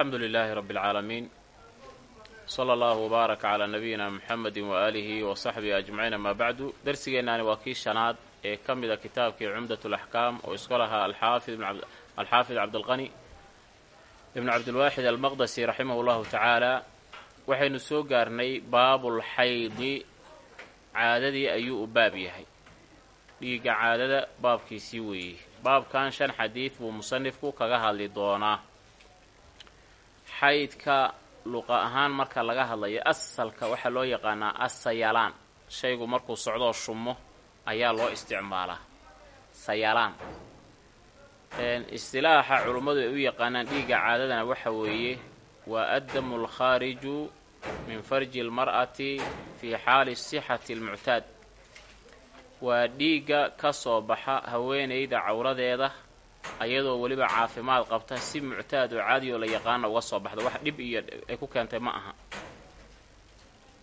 alxamdu lilaahi rabbi اlcaalamiin sala allahu wbaaraka calaa nabiyina muxamedi waaalihi wa saxbihi ajmaciin amaa bacdu. Darsigeennaani waa kii shanaad ee ka mida kitaabkii cumdat laxkaam oo iska lahaa alxaafid cabdilqani ibnu cabdilwaaxid almaqdasi raximahu llahu tacaala. Waxaynu soo gaarnay baabulxaydi caadadii ayuu u baab yahay. Dhiigga caadada baabkiisii weeye baabkan shan xadiid buu musanifku kaga hadli doonaa xaydka luqa ahaan marka laga hadlayo asalka waxaa loo yaqaanaa asayalaan. Shaygu markuu socdoo shumo ayaa loo isticmaalaa. Sayalaan. Istilaaxa culummadu ay u yaqaanaan dhiigga caadadana waxa weeye waa addamu alkhaariju min farji almar'ati fii xaali sixati almuctaad waa dhiigga ka soo baxa haweenayda cawradeeda ayadoo weliba caafimaad qabta si muctaad oo caadi oo la yaqaana uga soo baxda wax dhib iyo ay ku keentay ma aha.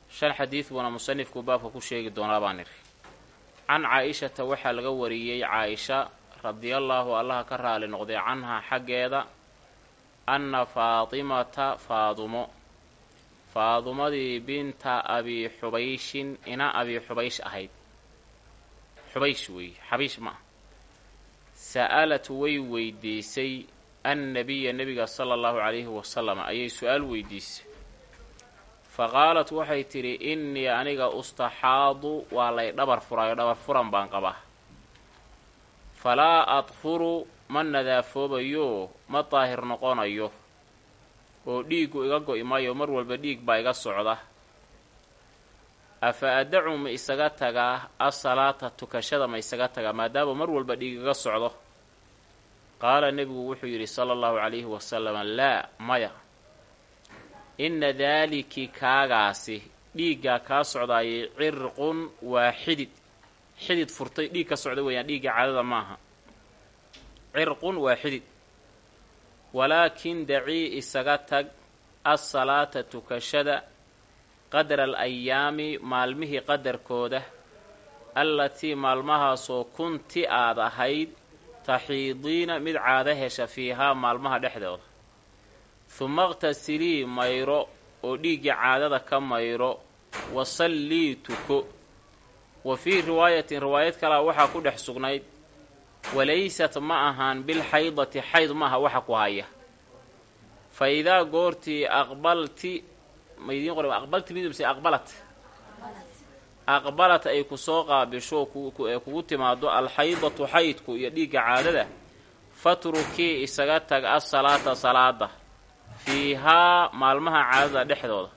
Shan xadiid buuna musanifku baabka ku sheegi doonaa baan idhi can caa-ishata waxaa laga wariyey caa-isha radiallaahu allaha ka raali noqday canhaa xaggeeda anna faatimata faadumo. Faadumadii binta abi xubayshin ina abi xubaysh ahayd. Xubaysh weeye xabiish ma ah sa'alat way weydiisay annabiya nebiga sala allahu calayhi wasalam ayay su'aal weydiisay fa qaalat waxay tidhi innii aniga ustaxaadu waa lay dhabar furaayo dhabar furan baan qabaa falaa adfuru ma nadaafoobayo ma daahir noqonayo oo dhiiggu iga go'i maayo mar walba dhiig baa iga socda afa adacu ma isaga tagaa asalaata tukashada ma isaga tagaa maadaama mar walba dhiig iga socdo qaala nebigu wuxuu yidhi sala allahu calayhi wasalam laa maya inna daaliki kaagaasi dhiiggaa kaa socdaayay cirqun waa xidid xidid furtay dhiig ka socda weeyaan dhiigga caadada maaha cirqun waa xidid walaakin dacii isaga tag assalaata tukashada qadra al ayaami maalmihii qadarkooda allatii maalmahaasoo kunti aad ahayd taxiidiina mid caado hesha fiihaa maalmaha dhexdooda. Huma iqtasilii mayro oo dhiiggii caadada ka mayro wasallii tuko. Wa fii riwaayatin riwaayad kalea waxaa ku dhex sugnayd walaysat ma ahaan bilxaydati xayd maaha waxa ku haya. Fa idaa goortii aqbalti maidiin qor aqbalti midumse aqbalat. Aqbalat ay ku soo qaabisho ee kugu timaado alxaydatu xaydku iyo dhiigga caadada. Fatrukii isaga tag asalaata salaada fiihaa maalmaha caadada dhexdooda.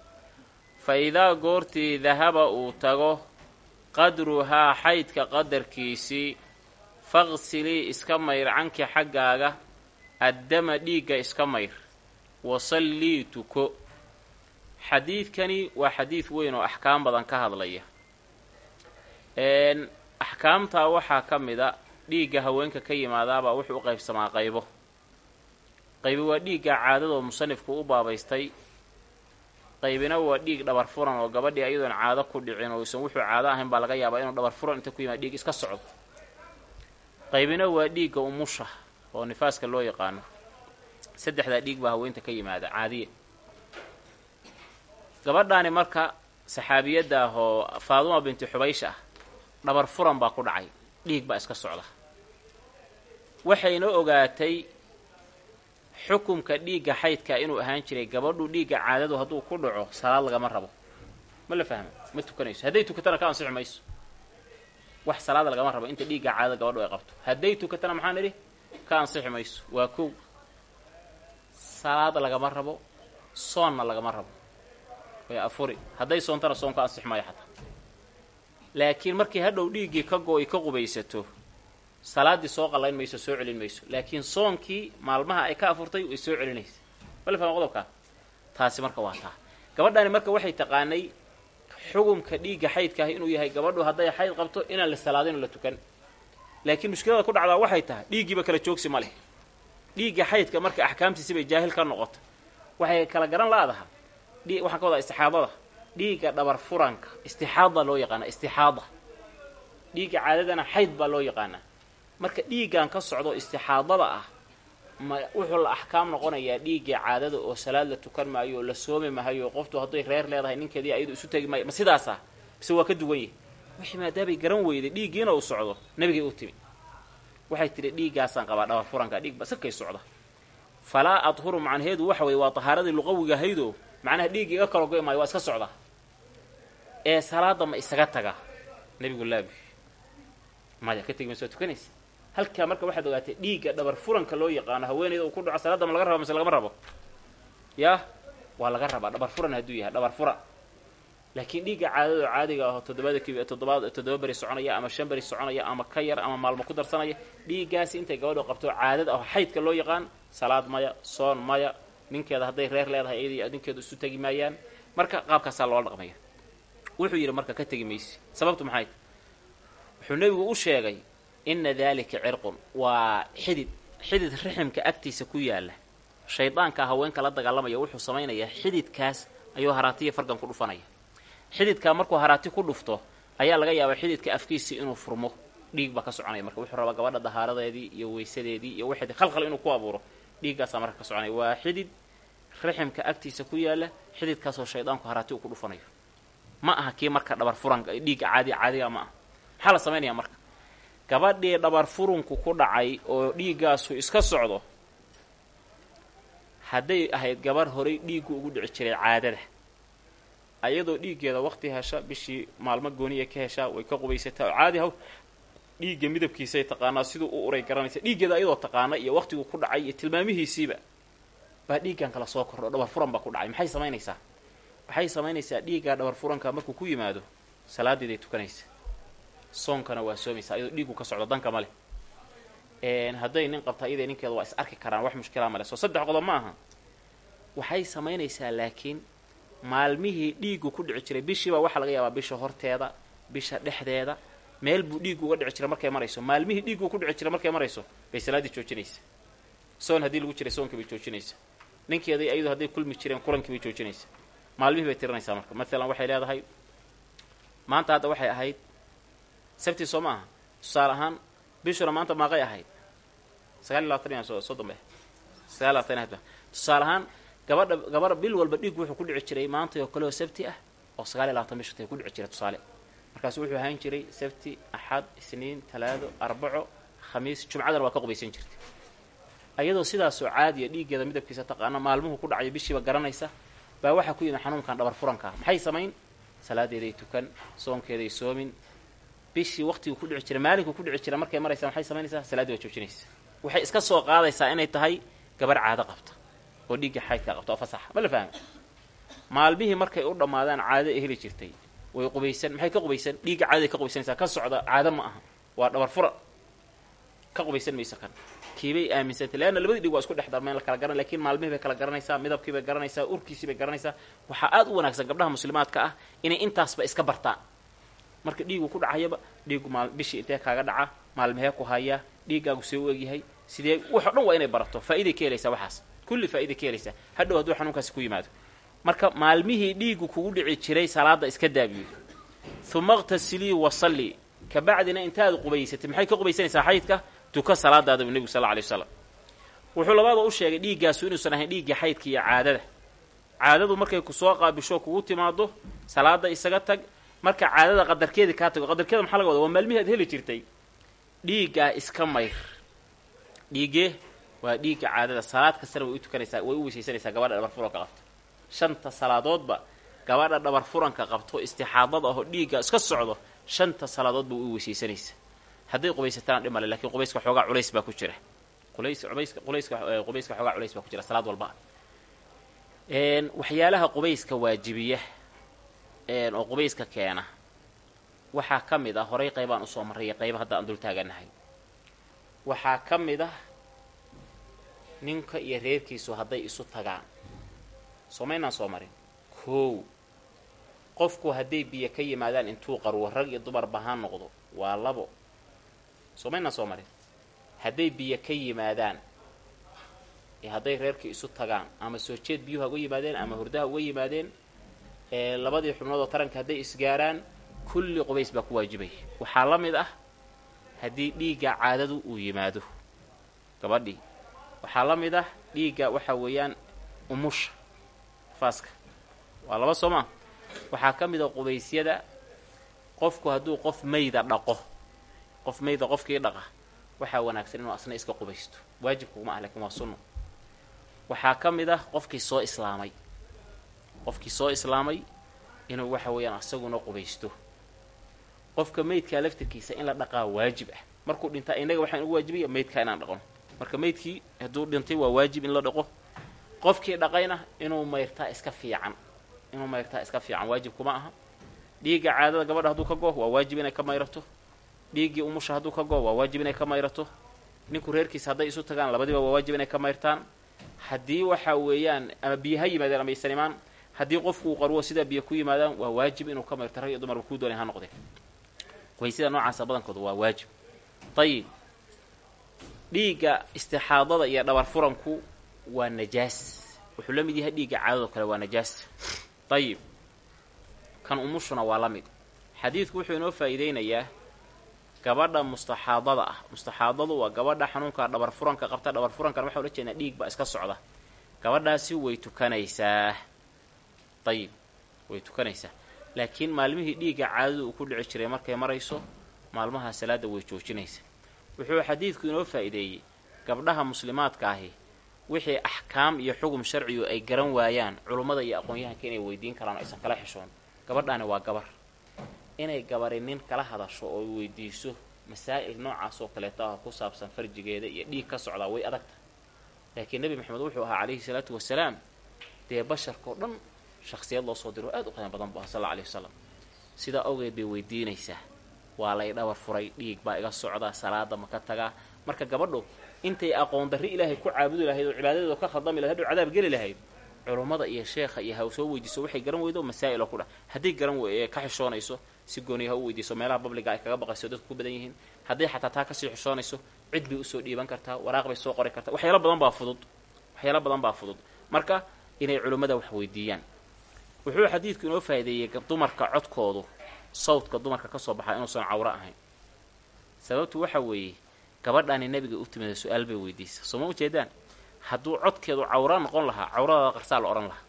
Fa idaa goortii dahaba uu tago qadruhaa xaydka qadarkiisii faqsilii iska mayr canki xaggaaga addama dhiigga iska mayr. Wasallii tuko xadiidkani waa xadiid weyn oo axkaam badan ka hadlaya. Axkaamtaa waxaa ka mid a dhiigga haweenka ka yimaadaabaa wuxuu u qaybsamaa qaybo. Qaybi waa dhiigga caadadoo musanifku u baabaystay. Qaybina waa dhiig dhabar furan oo gabadhii ayadoon caado ku dhicin oo isan wuxuu caado ahayn baa laga yaabaa inuu dhabar furan inta ku yimaada dhiig iska socdo. Qaybina waa dhiigga umusha oo nifaaska loo yaqaano. Saddexdaa dhiig baa haweenta ka yimaada caadiya gabadhaani marka saxaabiyadda ah oo faaduma binti xubaysh ah dhabar furan baa ku dhacay dhiig baa iska socda. Waxayna ogaatay xukumka dhiigga xaydka inuu ahaan jiray gabadhu dhiigga caadadu hadduu ku dhaco salaad lagama rabo. Ma la fahma? Ma tukanayso? Hadday tukatana ka ansixi mayso. Wax salaada lagama rabo inta dhiigga caadada gabadhu ay qabto. Hadday tukatana maxaan idhi? Ka ansixi mayso. Waa kow. Salaad lagama rabo soonna lagama rabo way afuri. Hadday soontana soon ka ansixi maayo xataa. Laakiin markii hadhow dhiiggii ka go'ay ka qubaysato salaaddii soo qallayn mayso soo celin mayso. Laakiin soonkii maalmaha ay ka afurtay way soo celinaysa ma la fahma qodobkaa taasi marka waa taa. Gabadhani marka waxay taqaanay xugumka dhiigga xaydka ah inuu yahay gabadhu hadday xayd qabto inaan la salaadin oo la tukan. Laakiin mushkilada ku dhacdaa waxay tahay dhiiggiiba kala joogsi ma leh. Dhiigga xaydka marka axkaamtiisi bay jaahil ka noqota waxay kala garan la-daha waxaan ka wadaa istixaadada. Dhiigga dhabar furanka. Istixaada loo yaqaana istixaada. Dhiigga caadadana xayd baa loo yaqaanaa marka dhiiggan ka socdo istixaadada ah ma wuxuu la axkaam noqonayaa dhiiggii caadada oo salaad la tukan maayo oo la soomi mahayo qoftu hadday reer leedahay ninkeedii ayadu isu tegi maayo ma sidaasa mise waa ka duwan yahi wixii maadaamay garan weyday dhiiggiina uu socdo nabigay u timi. Waxay tidhi dhiiggaasaan qabaa dhabar furanka dhiig ba sakay socda. Falaa adhuru macnaheedu waxa weye waa tahaaradii luqawiga ahaydoo macnaha dhiig iga kalo goy maayo waa iska socda. Ee salaada ma isaga taga nebigu laabi maya ka tegi mayso waa tukanaysa. Halkaa marka waxaad ogaatay dhiigga dhabar furanka loo yaqaano haweeneyda uu ku dhaco salaada ma laga raba mise lagama rabo? Yah waa laga rabaa. Dhabar furan hadduu yahay dhabar furan laakiin dhiigga caadado caadiga aho toddobada ki toddobaad toddoba beri soconaya ama shan beri soconaya ama ka yar ama maalmo ku darsanaya dhiiggaasi intay gabadho qabto caadada aho xaydka loo yaqaan salaad maya soon maya ninkeeda hadday reer leedahay iyadii ninkeedu isu tegi maayaan. Marka qaabkaasaa loola dhaqmaya. Wuxuu yidhi marka ka tegi maysi. Sababtu maxay? Wuxuu nebigu u sheegay inna daalika cirqun. Waa xidid xidid riximka agtiisa ku yaalla. Shaydaanka haweenka la dagaalamaya wuxuu samaynayaa xididkaas ayuu haraatiya fargan ku dhufanaya. Xididkaa markuu haraati ku dhufto ayaa laga yaabaa xididka afkiisii inuu furmo. Dhiig baa ka soconaya marka. Wuxuu rabaa gabadha dahaaradeedii iyo weysadeedii iyo waxeedii khalkhal inuu ku abuuro dhiiggaasaa marka ka soconaya. Waa xidid riximka agtiisa ku yaalla xididkaasoo shaydaanku haraati uu ku dhufanayo. Ma aha kii marka dhabar furanka dhiigga caadi caadiga ma aha. Maxaa la samaynayaa marka? Gabadhii dhabar furunku ku dhacay oo dhiiggaasu iska socdo hadday ahayd gabarh horay dhiiggu ugu dhici jiray caadada. Ayadoo dhiiggeeda waqti hesha bishii maalmo gooniya ka heshaa way ka qubaysataa oo caadi haw dhiigga midabkiisay taqaanaa siduu u uray garanaysa. Dhiiggeeda ayadoo taqaana iyo waqtigu ku dhacay iyo tilmaamihiisiiba baa dhiiggan kala soo kordho dhabar furan baa ku dhacay. Maxay samaynaysaa? Waxay samaynaysaa dhiiggaa dhabar furanka markuu ku yimaado? Salaadeeday tukanaysa. Soonkana waa soomaysa ayadoo dhiiggu ka socdo danka ma hadday nin qabta iyadee ninkeeda waa is arki karaan wax mushkilaa male soo saddex qodob ma aha. Waxay samaynaysaa laakiin maalmihii dhiiggu ku dhici jiray bishiiba waxaa laga yaabaa bisha horteeda bisha dhexdeeda meel buu dhiiggu uga dhici jiray markay marayso. Maalmihii dhiiggu ku dhici jiray markay marayso bay salaaddii joojinaysa soon haddii lagu jiray soonkii bay joojinaysa ninkeeda iyadu hadday kulmi jireen kulankii bay joojinaysa. Maalmihii bay tirinaysaa marka. Maalan waxay leedahay maanta hadda waxay ahayd sabti soo ma aha tusaale ahaan bishuna maanta maaqay ahayd. Sagaal iyo labatan so soddon bay sagaal labatan ahayd tusaale ahaan gabadha gabadha bil walba dhiiggu wuxuu ku dhici jiray maanta oo kale oo sabti ah oo sagaal iyo labatan bisha tay ku dhici jiray tusaale. Markaasu wuxuu ahaan jiray sabti axad isniin talaado arbaco khamiis jumcadana waa ka qubaysan jirtay ayadoo sidaasoo caadiya dhiiggeeda midabkiisa taqaana maalmuhu ku dhacay bishiiba garanaysa baa waxaa ku yimi xanuunkan dhabar furanka. Maxay samayn? Salaadeeday tukan soonkeeday soomin. Bishii waqtigu ku dhici jiray maalinkuu ku dhici jira markay maraysaa maxay samaynaysaa? Salaaddii waa joojinaysa. Waxay iska soo qaadaysaa inay tahay gabar caado qabta oo dhiigga xaydka qabta oo fasaxa. Ma la fahmi? Maalmihii markay u dhammaadaan caado ay heli jirtay. Way qubaysan maxay ka qubaysan? Dhiigga caadaday ka qubaysanaysaa ka socda caado ma aha. Waa dhabar fura. Ka qubaysan mayso kan kiibay aaminsantay leanna labadii dhig waa isku dhex darmeen la kala garan lakiin maalmihii bay kala garanaysaa midabkii bay garanaysaa urkiisii bay garanaysaa. Waxaa aad u wanaagsan gabdhaha muslimaadka ah inay intaasba iska bartaan. Marka dhiigu ku dhacayaba dhiigu maal bishii intee kaaga dhaca maalmahee ku hayaa dhiiggaagu see u egyahay sidee waxo dhan waa inay barato faa'iday ka helaysaa waxaas. Kulli faa'iday ka helaysaa. Hadhow hadduu xanuunkaasi ku yimaado. Marka maalmihii dhiigu kugu dhici jiray salaada iska daabiyo uma iqtasilii wasalli kabacdina intaad qubaysatay maxay ka qubaysanaysaa xaydka tuka salaadaada bu nebigu sal lla waslam wuxuu labaada u sheegay dhiiggaasu inuusan ahayn dhiiggii xaydka iyo caadada. Caadadu markay ku soo qaabisho kugu timaado salaada isaga tag marka caadada qadarkeedii kaa tago qadarkeeda maxaa laga wada waa maalmihii aad heli jirtay. Dhiiggaa iska mayr. Dhiiggee waa dhiigga caadada. Salaad kastana way u tukanaysaa way u weysaysanaysaa gabadha dhabar furanka qabto. Shanta salaadoodba gabadha dhabar furanka qabto istixaadada ahoo dhiigga iska socdo shanta salaadoodba way u weysaysanaysaa hadday qubaysataana dhimale lakiin qubayska xoogaa culays baa ku jira. Qubayska qubayska xoogaa culays baa ku jira salaad walba. Waxyaalaha qubayska waajibiya oo qubayska keena waxaa ka mid ah horay qaybaan u soo marraya qayba hadda aan dul taaganahay waxaa ka mid ah ninka iyo reerkiisu hadday isu tagaan. Soo maynaan soo marin. Koow qofku hadday biyo ka yimaadaan intuu qarwo rag iyo dumarba ha noqdo waa labo soo maynaan soo marin. Hadday biyo ka yimaadaan hadday reerkii isu tagaan ama soo jeed biyuha uga yimaadeen ama hurdaha uga yimaadeen labadii xubnood oo taranka hadday isgaaraan kulli qubays baa ku waajibay. Waxaa la mid ah haddii dhiigga caadadu uu yimaado gabadhii. Waxaa la mid ah dhiigga waxa weeyaan umusha faaska. Waa laba soo maa waxaa ka mid a qubaysyada qofku hadduu qof mayda dhaqo qof mayda qofkii dhaqa waxaa wanaagsan inuu asna iska qubaysto. Waajibkuguma ah lakiin waa sunno waxaa ka mid ah qofkii soo islaamay. Qofkii soo islaamay inuu waxa weeyaan asaguna qubaysto. Qofka meydkaa laftirkiisa in la dhaqaa waajib ah. Markuu dhintaa innaga waxaan ugu waajibaya meydkaa inaan dhaqno. Marka meydkii hadduu dhintay waa waajib in la dhaqo. Qofkii dhaqayna inuu mayrtaa iska fiican. Inuu mayrtaa iska fiican waajib kuma aha. Dhiigga caadada gabadha hadduu ka go waa waajib inay ka mayrato dhiiggii umusha hadduu ka go waa waajib inay ka mayrato ninku reerkiisa hadday isu tagaan labadiba waa waajib inay ka mayrtaan? Haddii waxa weeyaan ama biyo ha yimaadeen ama aysan imaan haddii qofku uu qarwo sidaa biyo ku yimaadaan waa waajib inuu ka mayrto? Rag iyo dumarba kuu doonay ha noqdeen qubaysida noocaasa badankooda waa waajib. Ayib dhiigga istixaadada iyo dhabar furanku waa najaas. Wuxuu la yahay dhiigga caadado kale waa najaas. Ayib kan umushuna waa la xadiidku wuxuu inoo faa'iideynayaa gabadha mustaxaadada ah. Mustaxaadadu waa gabadha xanuunka dhabar furanka qabta dhabar furankan waxaa ula jeednaa dhiig baa iska socda. Gabadhaasi way tukanaysaa. Ayib way tukanaysaa. Laakiin maalmihii dhiigga caadadu uu ku dhici jiray markay marayso maalmaha salaada way joojinaysa wuxuu xadiidku inoo faa'iideeyey. Gabdhaha muslimaadka ahi wixii axkaam iyo xugum sharcigu ay garan waayaan culummada iyo aqoon-yahanka inay weydiin karaan aysan kala xishoon. Gabadhaani waa gabar inay gabari nin kala hadasho oo weydiiso masaa'il noocaas oo kaleeto ah ku saabsan farjigeeda iyo dhiig ka socdaa way adagta. Laakiin nebi maxamed wuxuu ahaa calayhi salaatu wasalaam dee basharkao dhan shaksiyad loo soo diro aad u qiimo badan bu aha sal alla alay wasalam sidaa awgeed bay weydiinaysaa waa lay dhabar furay dhiig baa iga socda salaada ma ka tagaa marka gabadhu intay aqoon darri ilaahay ku caabudi lahayd oo cibaadadeeda ka khaldami lahayd oo cadaab geli lahayd culummada iyo sheekha iyo ha soo weydiiso waxay garan weydo masaa'il oo ku dhah hadday garan ka xishoonayso si gooniya ha u weydiiso meelaha babliga ay kaga baqayso dadku ku badan yihiin. Hadday xataa taa ka sii xishoonayso cid bay u soo dhiiban kartaa waraaq bay soo qori kartaa. Waxyaalo badan baa fudud. Waxyaalo badan baa fudud. Marka inay culummada wax weydiiyaan. Wuxuu xadiidku inoo faa'ideeyey dumarka codkoodu sawdka dumarka ka soo baxaa inuusan cawro ahayn. Sababtu waxa weeye gabadhaani nabiga u timida su'aal bay weydiisa soo ma ujeedaan hadduu codkeedu cawro noqon lahaa cawradaada qarsaa la odhan lahaa.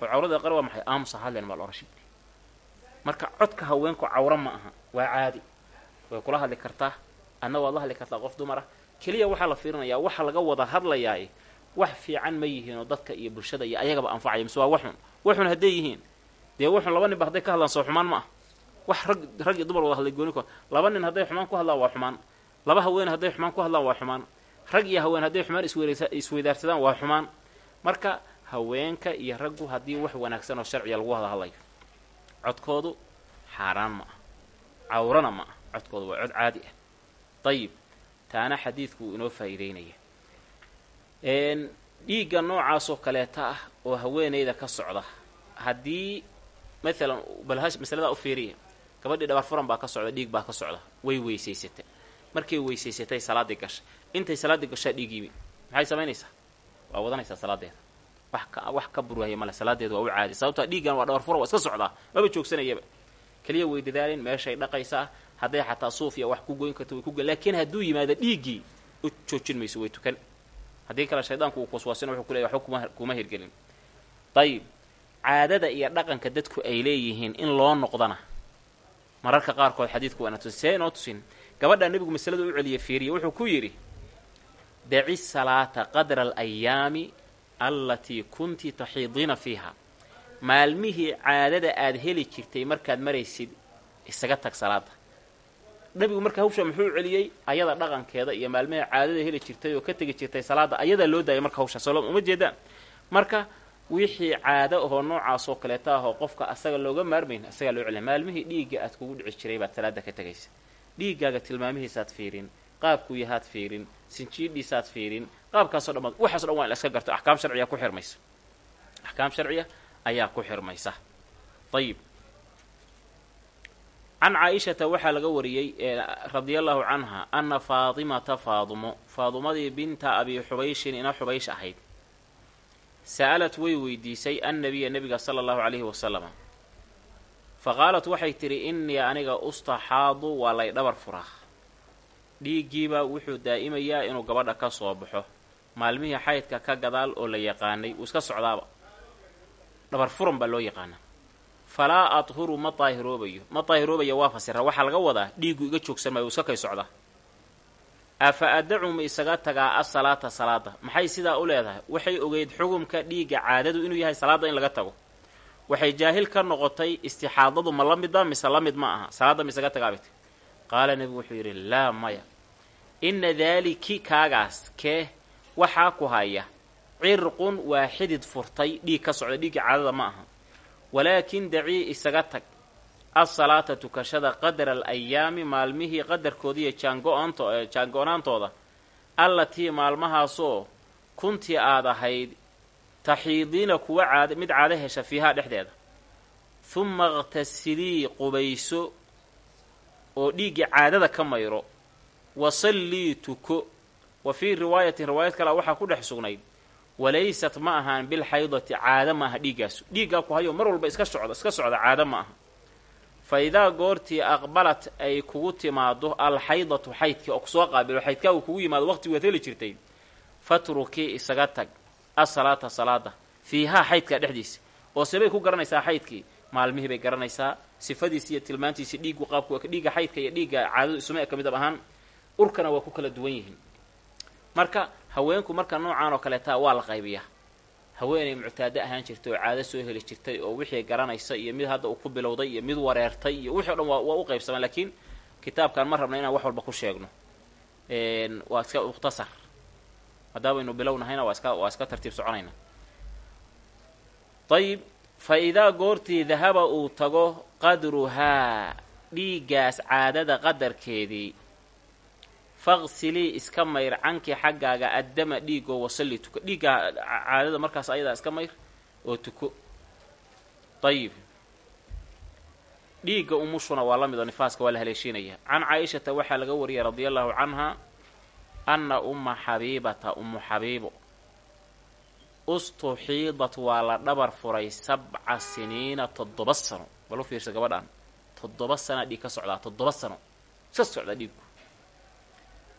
Oo cawradaada qar waa maxay aamusa hadlen baa la odhan marka codka haweenku cawro ma aha waa caadi. Way kula hadli kartaa adna waad la hadli kartaa qof dumar keliya waxaa la fiirinayaa waxa laga wada hadlayaa wax fiican ma yihiin oo dadka iyo bulshada iyo ayagaba anfacaya mise waa waxun waxun hadday yihiin. Dee waxun laba nin ba hadday ka hadlaan soo xumaan ma ah wax rag rag iyo dumar wada hadlay gooni laba nin hadday xumaan ku hadlaan waa xumaan. Laba haween hadday xumaan ku hadlaan waa xumaan. Rag iyo haween hadday xumaan isweydaarsadaan waa xumaan. Marka haweenka iyo raggu haddii wax wanaagsan oo sharciga lagu wada hadlayo codkoodu xaaraan ma ah cawrana ma ah codkoodu waa cod caadi ah. Dayib taana xadiidku uu inoo faa'iideynaya. Dhiigga noocaasoo kaleeta ah oo haweenayda ka socda haddii maalan bal masaladaa u fiiriya gabadhii dhabar furan baa ka socda dhiig baa ka socda way weysaysatay markay weysaysatay salaaddii gashay. Intay salaaddii gashaa dhiig yimi. Maxay samaynaysaa waa wadanaysaa salaadeeda wax ka burwaaya male salaadeeda waa u caadi. Sababtaa dhiiggan waa dhabar furan waa iska socdaa. Maba joogsanayaba keliya way dadaalin meeshay dhaqaysaa hadday xataa suuf wax ku goyn karto way ku goyn laakiin hadduu yimaado dhiiggii u joojin mayso way tukan. Haddii kale shaydaanku uu kuswaasina wuxuu ku waxba kuma hirgelin. Dayib caadada iyo dhaqanka dadku ay leeyihiin in loo noqdana. Mararka qaarkood xadiidku waana tusin see inoo tusin. Gabadhaa nebigu masalada u celiya fiiriya wuxuu ku yidhi daci salaata qadra alayaami allatii kunti taxiidiina fiiha. Maalmihii caadada aada heli jirtay markaad maraysid isaga tag salaada nabigu marka hawsha muxuu celiyey ayada dhaqankeeda iyo maalmihii caadada heli jirtay oo ka tegi jirtay salaada ayadaa loo daayay marka hawshaas uma jeedaan marka wixii caado ahoo noocaas oo kaleeta ahoo qofka asaga looga maarmayn asagaa loo celiya maalmihii dhiigga aad kugu dhici jiray baad salaada ka tegaysa dhiiggaaga tilmaamihiisaad fiirin qaabkuu yahaad fiirin sinjiidhiisaad fiirin qaabkaasoo dhammaad waxaaso dhan waa in la iska garto axkaam sharciya ku xirmaysa. Axkaam sharciya ayaa ku xirmaysa. Ayib can caa-ishata waxaa laga wariyey radia allahu canha ana faatimata faadumo faadumadii binta abi xubayshin ina xubaysh ahayd sa'alat way weydiisay annabiya nebiga sala allahu calayhi wasalama fa qaalat waxay tidhi innii aniga ustaxaadu waa lay dhabar furaa dhiiggiiba wuxuu daa'imayaa inuu gabadha ka soo baxo maalmihii xaydka ka gadaal oo la yaqaanay wuu iska socdaaba. Dhabar furan baa loo yaqaanaa. Falaa adhuru ma daahiroobayo ma daahiroobayo waa fasira. Waxaa laga wadaa dhiiggu iga joogsan maayo wuu iska kay socdaa. Afa adacu ma isaga tagaa asalaata salaada? Maxay sidaa u leedahay? Waxay ogeyd xugumka dhiigga caadadu inuu yahay salaadda in laga tago. Waxay jaahil ka noqotay istixaadadu ma la mida mise la mid ma aha? Salaadda ma isaga tagaabit qaala nebigu wuxuu yidhi laa maya. Inna daaliki kaagaas kee waxaa ku haya cirqun waa xidid furtay dhiig ka socda dhiigga caadada ma aha. Walaakin dacii isaga tag asalaata tukashada qadara al ayaami maalmihii qadarkoodiiyo jaango-naantooda allatii maalmahaasoo kuntii aad ahayd taxiidiina kuwa caad mid caado hesha fiihaa dhexdeeda. Humma iqtasilii qubayso oo dhiiggii caadada ka mayro wasallii tuko wa fii riwaayatin riwaayad kale waxaa ku dhex sugnayd walaysat ma ahaan bilxaydati caado ma aha dhiiggaasu dhiiggaa ku hayo mar walba iska socda iska socda caado ma aha. Fa idaa goortii aqbalat ay kugu timaado alxaydatu xaydkii oo ku soo qaabilo xaydkaagu kugu yimaado waqti waad heli jirtay. Fatrukii isaga tag asalaata salaada fiihaa xaydkaa dhexdiisa. Oo sebay ku garanaysaa xaydkii maalmihii bay garanaysaa sifadiisi iyo tilmaantiisi dhiiggu qaabku dhiigga xaydka iyo dhiigga caadadu isuma ka midab ahaan urkana waa ku kala duwan yihiin marka haweenku marka noocaan oo kaleetaa waa la qaybiyaa. Haweenay muctaado ahaan jirtay oo caado soo heli jirtay oo wixii garanaysa iyo mid hadda uu ku bilowday iyo mid wareertay iyo wixii o dhan waa u qaybsamaan laakiin kitaabkan ma rabna inaan wax walba ku sheegno. Waa iska mukhtasar. Maddaabaynu bilownahayna waa iska waa iska tartiib soconayna ayib fa idaa goortii dahaba uu tago qadruhaa dhiiggaas caadada qadarkeedii faqsilii iska mayr cankii xaggaaga addama dhiigoo wasalli tuko. Dhiigga caadada markaas ayadaa iska mayr oo tuko. Ayib dhiigga umushuna waa la mid oo nifaaska waa la haleeshiinaya. Can caaishata waxaa laga wariyay radia allahu canha anna umma xabiibata ummu xabiibo. Ustuxiidat waa la dhabar furay sabca siniina toddoba sano. Bal u fiirsa gabadhaan. Toddoba sanaa dhiig ka socdaa toddoba sano. Iska socdaa dhiigku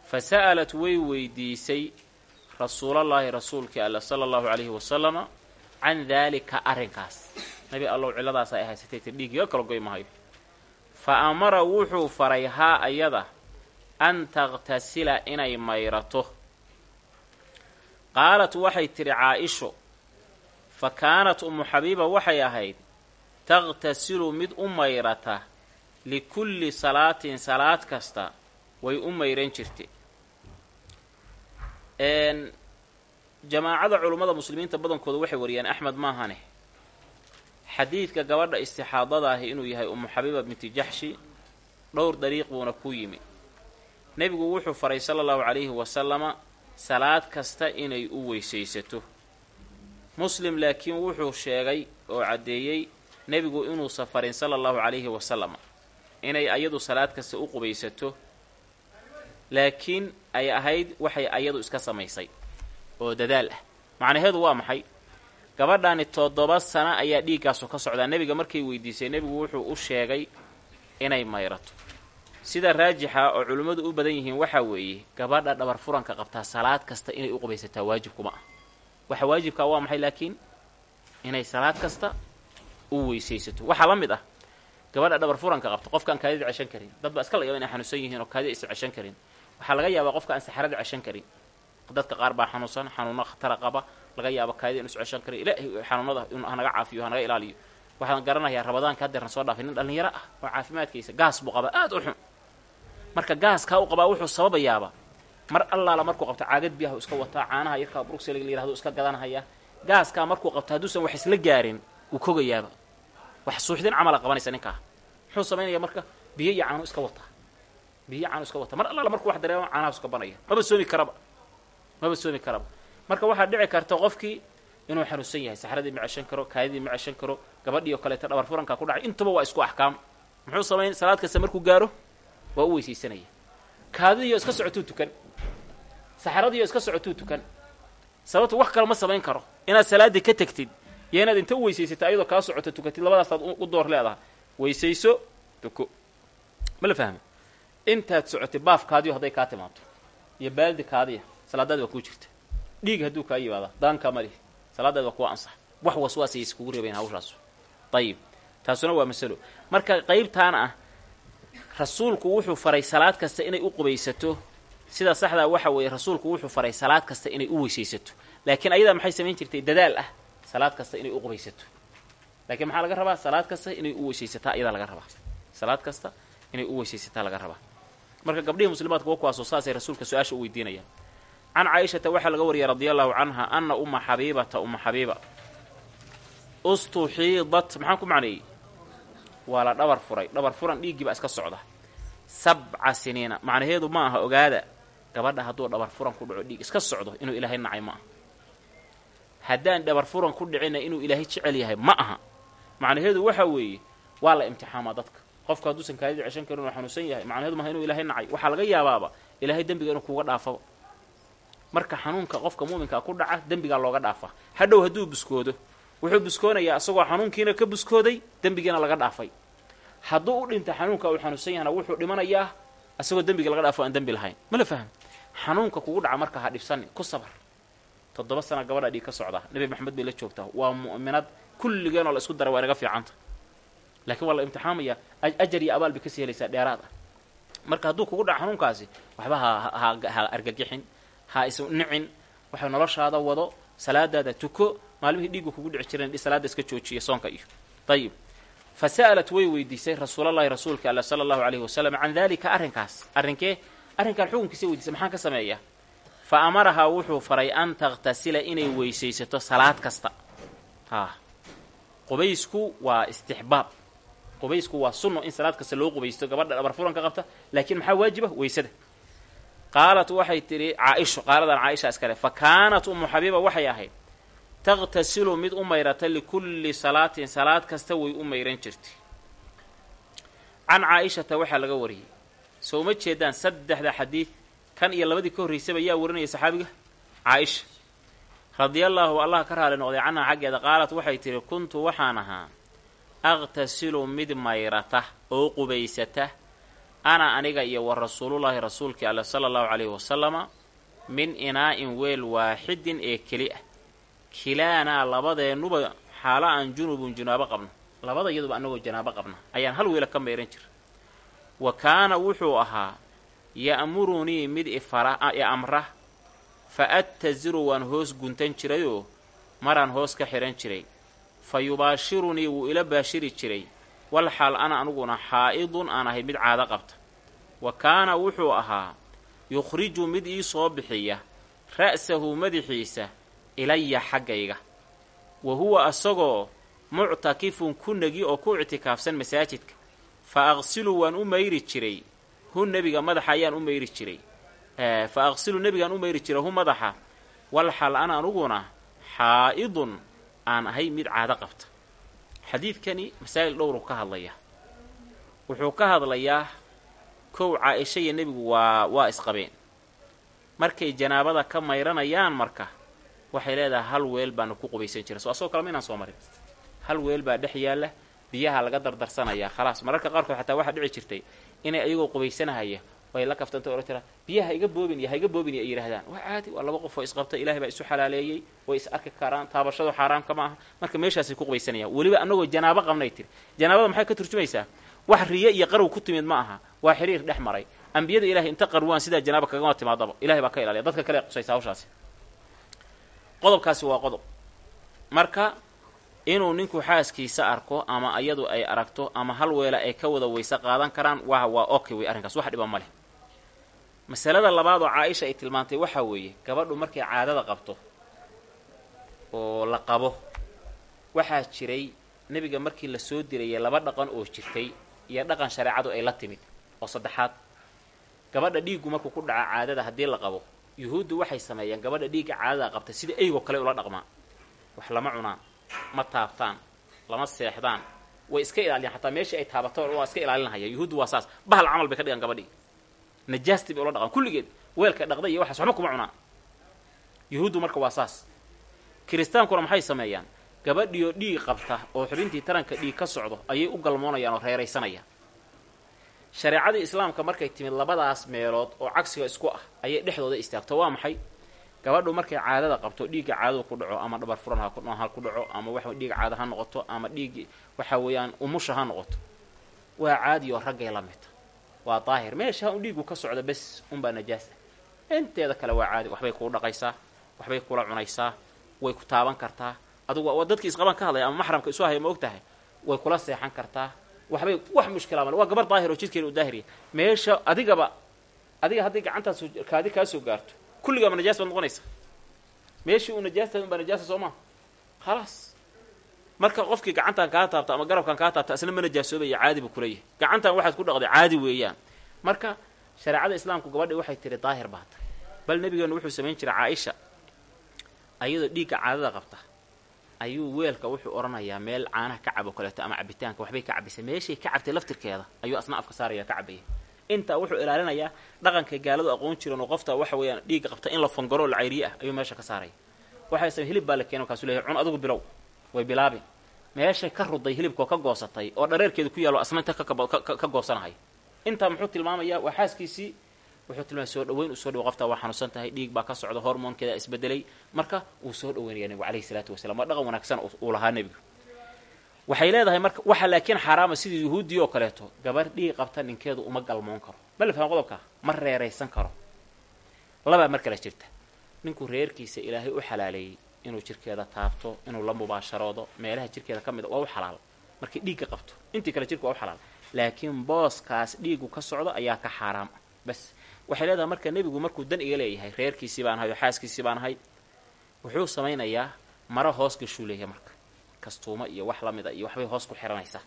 fa sa'alat way weydiisay rasuulallaahi rasuulkii alla sala allahu calayhi wasalama can daalika arrinkaas nabi allow cilladaas ay haysatay tir dhiigiga kala goy mahayo fa amara wuxuu faray haa ayada an taqtasila inay mayrato qaalat waxay tidhi caa-isho fa kaanat umu xabiiba waxay ahayd taqtasilu mid u mayrata likulli salaatin salaad kasta way u mayran jirtay jamaacada culummada muslimiinta badankooda waxay wariyaan axmed maahane. Xadiidka gabadha istixaadada ahi inuu yahay umu xabiiba binti jaxshi dhowr dariiq buuna ku yimi. Nebigu wuxuu faray sala allahu calayhi wasalama salaad kasta inay u weysaysato. Muslim laakiin wuxuu sheegay oo caddeeyey nebigu inuu safarin sala allahu calayhi wasalama inay ayadu salaad kasta u qubaysato laakiin ay ahayd waxay ayadu iska samaysay oo dadaal ah. Macnaheedu waa maxay? Gabadhaani toddoba sano ayaa dhiiggaasu ka socdaa. Nebiga markay weydiisay nebigu wuxuu u sheegay inay mayrato. Sida raajixa oo culimmadu u badan yihiin waxaa weeye gabadha dhabar furanka qabtaa salaad kasta inay u qubaysataa waajibkuma ah waxa waajibkaa waa maxay laakiin? Inay salaad kasta u weysaysato. Waxaa la mid ah gabadha dhabar furanka qabta qofkaan kaadida ceshan karin. Dad baa iska la yaaba inay xanuunsan yihiin oo kaadida aysan ceshan karin waxaa laga yaabaa qofka aan saxarada ceshan karin. Dadka qaar baa xanuunsan xanuuno khatara qaba laga yaaba kaadida inu is ceshan karin ilaahay xanuunada hanaga caafiyo hanaga ilaaliyo. Waxaan garanayaa rabadaanka haddeerna soo dhaafay nin dhallinyaro ah oo caafimaadkiisa gaas buu qabaa aad u xun. Marka gaaskaa u qabaa wuxuu sababayaaba mar allaala markuu qabto caagad biyaha iska wataa caanaha yarkaa bruxel la yiraahdo iska gadanahaya gaaskaa markuu qabto hadduusan wax isla gaarin wuu kogayaaba wax suuxdin camala qabanaysa ninkaa. Muxuu samaynaya marka biyo iyo caanu iska wataa biyo caanu iska wataa mar allaala markuu wax dareemo caanaha iska banaya. Maba soomi karaba. Maba soomi karaba. Marka waxaa dhici karta qofkii inuu xanuunsan yahay saxradii ma ceshan karo kaadidii ma ceshan karo gabadhii oo kaleeto dhabar furankaa ku dhacay intuba waa isku axkaam. Muxuu samayn salaad kasta markuu gaaro waa u weysaysanaya kaadidiioo iska socotuu tukan. Saxradiioo iska socotuu tukan. Sababto wax kale ma samayn karo. Inaad salaaddii ka tegtid iyo inaad inta u weysaysato ayadoo kaa socoto tukatid labadaasaad u door leedaha weysayso tuko. Ma la fahma intaad socotay baaf kaadiyo hadday kaa timaado iyo baaldi kaadiya salaadaadi waa kuu jirta dhiig hadduu kaa yimaada daankaa mali salaadeed waa kuwa ansax. Wax waswaasay iskugu reebayn hawshaas ayib taasuna waa masalo. Marka qaybtaan ah rasuulku wuxuu faray salaad kasta inay u qubaysato. Sida saxdaa waxa weeye rasuulku wuxuu faray salaad kasta inay u weysaysato. Laakiin ayadaa maxay samayn jirtay? Dadaal ah. Salaad kasta inay u qubaysato. Laakiin maxaa laga rabaa? Salaad kasta inay u weysaysataa ayadaa laga rabaa. Salaad kasta inay u weysaysataa laga rabaa marka gabdhihii muslimaadka wa kuwaasoo saasay rasuulka su'aasha u weydiinayaan can caaishata waxaa laga wariyay radia allahu canha ana umma xabiibata umma xabiiba. Ustuxiidat maxaan ku macneeyey waa la dhabar furay. Dhabar furan dhiiggii baa iska socda. Sabca siniina. Macnaheedu ma aha ogaada. Gabadha hadduu dhabar furan ku dhaco dhiig iska socdo inuu ilaahay nacay ma aha. Haddaan dhabar furan ku dhicina inuu ilaahay jecel yahay ma aha. Macnaheedu waxa weeye waa la imtixaamaa dadka qofka hadduusan kaadida ceshan karin oo xanuunsan yahay macnaheedu maaha inuu ilaahay nacay. Waxaa laga yaabaaba ilaahay dembiga inuu kuga dhaafaba marka xanuunka qofka muuminkaa ku dhaca dembigaa looga dhaafaa. Hadhow hadduu buskoodo wuxuu buskoonayaa isagoo xanuunkiina ka buskooday dembigiina laga dhaafay. Hadduu u dhinta xanuunka uu xanuunsan yahana wuxuu dhimanayaa isagoo dembiga laga dhaafo aan dembi lahayn. Ma la faham xanuunka kugu dhaca marka ha dhibsani ku sabar. Toddoba sana gabadha ka socda nebi maxamed bay la joogtaa. Waa mu'minad kulligeenoo la isku dara waa inaga fiicanta laakiin waa la imtixaamaya. Ajar iyo abaal bay ka sii helaysaa dheeraad ah. Marka hadduu kugu dhaca xanuunkaasi waxba ha argagixin ha is nicin waxay noloshaada wado salaadaada tuko maalmihii dhiiggu kugu dhici jireen salaada iska joojiya soonka iyo. Ayib fa way weydiisay rasuulallahi rasuulka alla sala allahu alayhi wasalam can dalika arrinkaas. Arrinkee arrinkaan xukunkiisa weydiisay maxaan ka sameeyaa fa amarahaa wuxuu faray an takhtasila inay weysaysato salaad kasta. Ha qubaysku waa istixbaab qubaysku waa sunno in salaad kasta loo qubaysto gabadha dhabar furanka qabta laakiin maxaa waajiba? Weysada. Qaalat waxay tidhi caaisho qaaladan caaisha iskale fa kaanat umu xabiiba waxay ahayd taqtasilu mid u mayrata likulli salaatin salaad kasta way u mayran jirtay. Can caa-ishata waxaa laga wariyey soo uma jeedaan saddexda xadiid kan iyo labadii ka horraysaba yaa warinaya saxaabiga? Caa-isha radiallaahu allah ka raali noqday canha xaggeeda. Qaalat waxay tidhi kuntu waxaan ahaa aqtasilu mid mayrata oo qubaysata ana aniga iyo wa rasuulullaahi rasuulkii alle sala allahu calayhi wasalama min inaa'in weel waaxidin ee keli ah kilaanaa labadeennuba xaalo aan junubun junaabo qabno labada iyaduba annagoo janaabo qabna ayaan hal weela ka mayran jira wa kaana wuxuu ahaa ya'murunii mid i amra fa attaziru waan hoos guntan jirayoo maraan hoos ka xidhan jiray fa yubaashirunii wuu ila baashiri jiray. Wal xaal ana aniguna xaa'idun aan ahay mid caado qabta. Wa kaana wuxuu ahaa yukhriju mid ii soo bixiya ra'sahu madaxiisa ilaya xaggayga. Wa huwa asagoo muctakifun ku negi oo ku ictikaafsan masaajidka. Fa aqsilu waan u mayri jiray hu nebiga madaxa ayaan u mayri jiray. Fa aqsilu nebigaan u mayri jiray hu madaxa. Wal xal ana aniguna xaa'idun aan ahay mid caado qabta. Xadiidkani masaa'il dhowru ka hadlaya wuxuu ka hadlayaa kow caa-isha iyo nebigu waa waa isqabeen. Markay janaabada ka mayranayaan marka waxay leedahay hal weel baanu ku qubaysan jira so asagoo kale ma inaan soo marin. Hal weel baa dhex yaalla biyaha laga dardarsanayaa khalaas. Mararka qaarkood xataa waxaa dhici jirtay inay ayagoo qubaysanahaya way la kaftanta ohan jiraa biyaha iga boobin ha iga boobin ay yidhahdaan waa caadi waa laba qof oo isqabta ilahay baa isu xalaaleeyey way is arki karaan taabashadu xaaraamka ma aha. Marka meeshaasay ku qubaysanayaan weliba annagoo janaabo qabnay tiri. Janaabada maxay ka turjumaysaa? Wax riye iyo qarow ku timid ma aha. Waa xiriir dhex maray. Ambiyada ilahay inta qarwaan sidaa janaaba kagama timaadaba. Ilahay baa ka ilaaliya. Dadka kale qusaysa hawshaasi. Qodobkaasi waa qodob. Marka inuu ninku xaaskiisa arko ama iyadu ay aragto ama hal weela ay ka wada weyse qaadan karaan wa waa okay wey arrinkaas. Wax dhiba ma leh masalada labaad oo caa-isha ay tilmaantay waxaa weeye gabadhu markay caadada qabto oo la qabo waxaa jiray nebiga markii la soo dirayay laba dhaqan oo jirtay iyo dhaqan shareecadu ay la timid. Oo saddexaad. Gabadha dhiiggu markuu ku dhaca caadada haddii la qabo yuhuuddu waxay sameeyaan gabadha dhiigga caadada qabta sida eygoo kale ula dhaqmaan. Wax lama cunaan ma taabtaan lama seexdaan way iska ilaaliyaan xataa meeshii ay taabato waa iska ilaalinahaya yuhuuddu waa saas. Bahal camal bay ka dhigaan gabadhii najaasti bay ula dhaqaan kulligeed weelka dhaqday iyo waxaas waxba kuma cunaan yuhuuddu marka waa saas. Kiristaankuna maxay sameeyaan? Gabadhiioo dhiig qabta oo xubintii taranka dhiig ka socdo ayay u galmoonayaan oo reeraysanayaan. Shareecadii islaamka markay timid labadaas meelood oo cagsiga isku ah ayay dhexdooda istaagto. Waa maxay? Gabadhu markay caadada qabto dhiigga caadada ku dhaco ama dhabar furan ha ku dhaco ama waxa dhiig caada ha noqoto ama dhiig waxa weeyaan umusha ha noqoto. Waa caadi oo raggay la midta waa daahir. Meesha un dhiigu ka socda bes unbaa najaasa. Inteeda kale waa caadi. Waxbay kuu dhaqaysaa waxbay kula cunaysaa way ku taaban kartaa. Adugu dadkii isqaban ka hadlaya ama maxramka isu haya ma og tahay way kula seexan kartaa. Waxbay wax mushkilaa male waa gabar daahir oo jidkeeda u daahiriya meesha adigaba adiga haddii gacantaas kaadi kaa gaarto kulligaaba najaas baad noqonaysa meeshii uu najaasta unbaa najaasa soo maa khalaas marka qofkii gacantan kaa taabta ama garabkan kaa taabta isna ma najaasoobaya caadi buu kuleeyahay gacantan waxaad ku dhaqday caadi weeyaan. Marka shareecada islaamku gabadhi waxay tiri daahir baa tahay. Bal nabigeenu wuxuu samayn jiray caaisha. Ayadoo dhiigga caadada qabta ayuu weelka wuxuu odhanayaa meel caanaha ka cabo kaleeto ama cabitaanka waxbay ka cabisay. Meeshay ka cabtay laftirkeeda ayuu asna afka saaraya ka cabaya. Intaa wuxuu ilaalinayaa dhaqanka gaaladu aqoon jiran oo qofta waxa weeyaan dhiigga qabta in la fangaro la cayriye ah ayuu meesha ka saaraya waxay samay hilib baa la keena markaasuu leeyahay cun adigu bilow way bilaabin meeshay ka ruday hilibkoo ka goosatay oo dhareerkeeda ku yaallo asna inta ka goosanahaya intaa muxuu tilmaamayaa waa wuxuu tilmaamaya soo dhaweyn uu soo dhawo qoftaa waa xanuunsan dhiig baa ka socda hormoonkeeda isbedelay. Marka wuu soo dhaweynaya nebigu calayhi salaatu wasalam waa dhaqan wanaagsan uu lahaa nebigu. Waxay leedahay marka waxa laakiin xaaraama sidii yuhuuddii oo kaleeto gabar dhiig qabta ninkeedu uma galmoon karo. Ma la fahma qodobkaa ma reeraysan karo. Labaa mar kale jirta. Ninkuu reerkiisa ilaahay u xalaaleeyey inuu jirkeeda taabto inuu la mubaasharoodo meelaha jirkeeda ka mid a waa u xalaal. Markay dhiigga qabto intii kale jirka waa u xalaal. Laakiin booskaas dhiigu ka socdo ayaa ka xaaraam. Bas waxay leedahay marka nebigu markuu dan iga leeyahay reerkiisii baan ahay oo xaaskiisii baan ahay wuxuu samaynayaa maro hoos gashuu leeyahay marka. Kastuuma iyo wax la mid iyo waxbay hoos ku xihanaysaa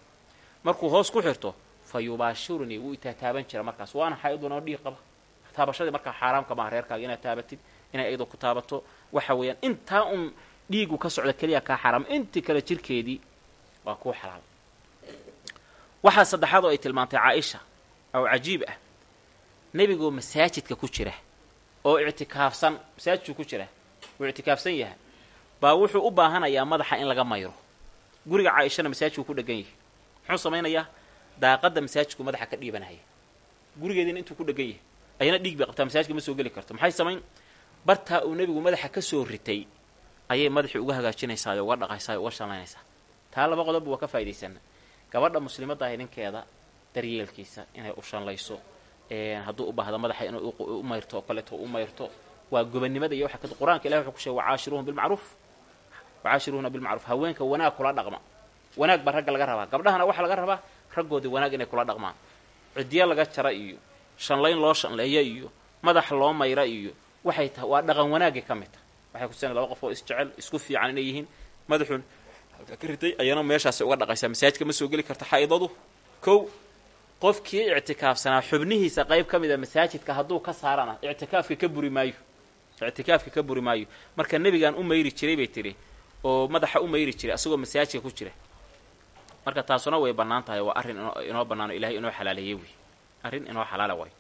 markuu hoos ku xirto fa yubaashirunii wuu itaataaban jira markaas. Waana qaba. Taabashadii markaa xaaraamka maaha reerkaaga inaad taabatid inay iyadoo ku taabato waxa weeyaan. Intaa un dhiigu ka socda keliya kaa xaaraam intii kale jirkeedii waa kuu xalaal. Waxaa saddexaad oo ay tilmaantay caaisha oo cajiib ah. Nebigoo masaajidka ku jira oo ictikaafsan masaajidku ku jira uu ictikaafsan yahay. Baa wuxuu u baahanayaa madaxa in laga mayro. Guriga caaishana masaajidku ku dhegan yahay. Muxuu samaynayaa? Daaqadda masaajidku madaxa ka dhiibanaya gurigeediina intuu ku dhegan yahay. Ayana dhiig bay qabtaa masaajidka ma soo geli karto. Maxay samayn bartaa uu nebigu madaxa ka soo ritay ayay madaxii uga hagaajinaysaa uga dhaqaysaa uga shanlaynaysaa taa laba qodobba waa ka faa'idaysana gabadha muslimadda ahay ninkeeda daryeelkiisa inay u shanlayso hadduu u baahdo madaxa inay u mayrto oo kaleeto u mayrto waa gobannimada iyo waxa ka qur'aanka ilahi wuxuu ku sheegay wacaashiruhum bilmacruuf. Wacaashiruhuna bilmacruuf. Haweenka wanaag kula dhaqma. Wanaag baa ragga laga rabaa. Gabdhahana waxaa laga rabaa raggoodii wanaag inay kula dhaqmaan. Ciddiyo laga jara iyo shanlayn loo shanleeya iyo madax loo mayra iyo waxay tahay waa dhaqan wanaagay ka mid tahay waxay kutusina laba qof oo isjecel isku fiican inay yihiin. Madaxun halkaa ka ritay ayana meeshaasay uga dhaqaysaa. Masaajidka ma soo geli karta xaydadu kow qofkii ictikaafsanaa xubnihiisa qayb ka mida masaajidka hadduu ka saarana ictikaafka ka buri maayo. Ictikaafka ka buri maayo. Marka nebigaan u mayri jiray bay tiri oo madaxa u mayri jiray asagoo masaajidka ku jira. Marka taasuna way bannaan tahay waa arrin inoo bannaano ilahay inoo xalaaleeyey wey. Arrin inoo xalaala waayo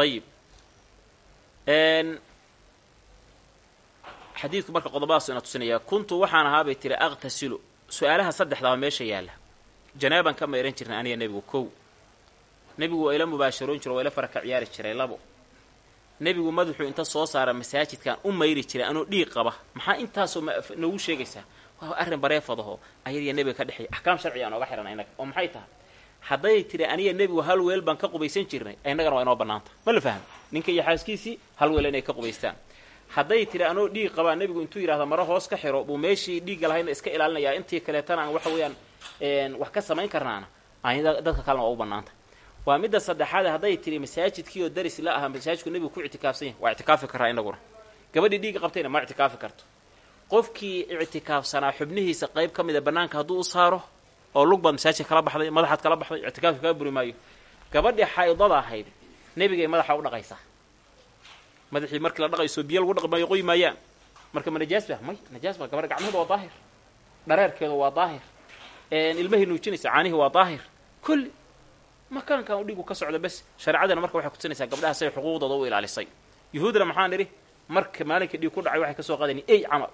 ayib xadiidku marka qodobadaas ina tusinaya kuntu waxaan ahaa bay tiri aqtasilu. Su'aalaha saddexdaaba meesha yaalla. Janaaban ka mayran jirnay aniga nebigu kow. Nebigu waa ila mubaasharoon jiro waa ila fara ka ciyaari jiray labo. Nebigu madaxuu inta soo saara masaajidkan u mayri jiray anoo dhiig qaba. Maxaa intaasoo noogu sheegaysaa? Waa arrin bareefadaho ayadiyo nebiga ka dhexeeya axkaam sharciga aan xihanay innaga oo maxay tahay hadday tiri aniga nebigu hal weel baan ka qubaysan jirnay. Innagana waa inoo bannaanta. Ma la fahmi? Ninka iyo xaaskiisii hal weel inay ka qubaystaan. Hadday tiri anoo dhiig qabaa nebigu intuu yidhahda maro hoos ka xiro. Buu meeshii dhiigga lahayna iska ilaalinayaa. Intii kaleetana aan waxa weeyaan wax ka samayn karnaana dadka kalena waa u bannaanta. Waa midda saddexaad hadday tiri masaajidkii oo daris la ahaa masaajidku nebigu ku ictikaafsan yahay. Waa ictikaafi karaa inaguna gabadhii dhiigga qabtayna ma ictikaafi karto. Qofkii ictikaafsanaa xubnihiisa qayb ka mida bannaanka hadduu u saaro oo lug baad masaajidka kala baxday madaxaad kala baxday ictikaafka kaa buri maayo. Gabadhii xaydada ahayd nebigay madaxa u dhaqaysaa madaxii markii la dhaqayso biyo lagu dhaqi maayo maayaan. Marka ma najaas ba may najaas ba gabadha gacmaheeda waa daahir. Dhareerkeedu waa daahir. Ilmahii nuujinaysa caanihii waa daahir. Kulli makaankan u dhigu ka socda bes shareecadana marka waxay kutusinaysaa gabdhaha say xuquuqdooda u ilaalisay. Yuhuudna maxaan idhi marka maalinka dhiig ku dhacay waxay ka soo qaadani ey camal.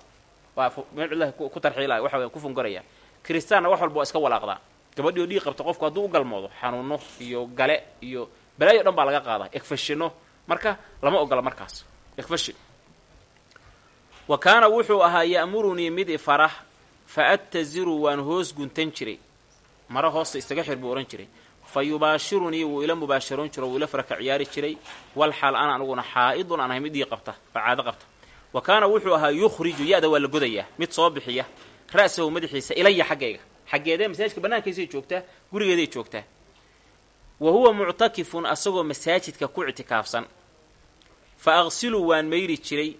Waa meel cillahi ku tarxiilaya waxa weya ku fungoraya kiristaanna wax walba waa iska walaaqdaa. Gabadhii oo dhiig qabta qofku hadduu u galmoodo xanuuno iyo gale iyo balaayo dhan baa laga qaadaa. Egfashino marka lama ogola markaas. Egfashin wa kaana wuxuu ahaa ya'murunii mid ifara fa attaziru waan hoos guntan jiray. Maro hoosta isaga xir buu odhan jiray. Fa yubaashirunii wuu ila mubaasharoon jiro wuu ila faraka ciyaari jiray. Wal xaal ana aniguna xaa'idun aan ahay mid ii qabta oo caado qabta. Wa kaana wuxuu ahaa yukhriju ya-da waa la godayaa mid soo bixiya ra'sahu madaxiisa ilaya xaggayga. Xaggeedee masaajidka bannaankaysay joogtaa gurigeeday joogtaa. Wa huwa muctakifun asagoo masaajidka ku ictikaafsan. Fa aqsilu waan mayri jiray.